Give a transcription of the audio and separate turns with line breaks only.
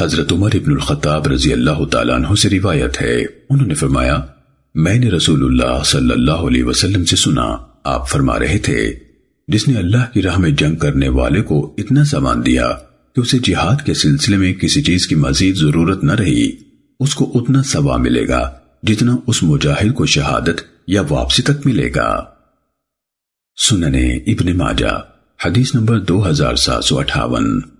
حضرت عمر ابن الخطاب رضی اللہ تعالیٰ عنہ سے روایت ہے۔ انہوں نے فرمایا، میں نے رسول اللہ صلی اللہ علیہ وسلم سے سنا، آپ فرما رہے تھے، جس نے اللہ کی راہ میں جنگ کرنے والے کو اتنا سامان دیا کہ اسے جہاد کے سلسلے میں کسی چیز کی مزید ضرورت نہ رہی، اس کو اتنا ثواب ملے گا جتنا اس مجاہد کو شہادت یا واپسی تک ملے گا۔ سننے ابن ماجہ، حدیث نمبر دو ہزار سات سو اٹھاون۔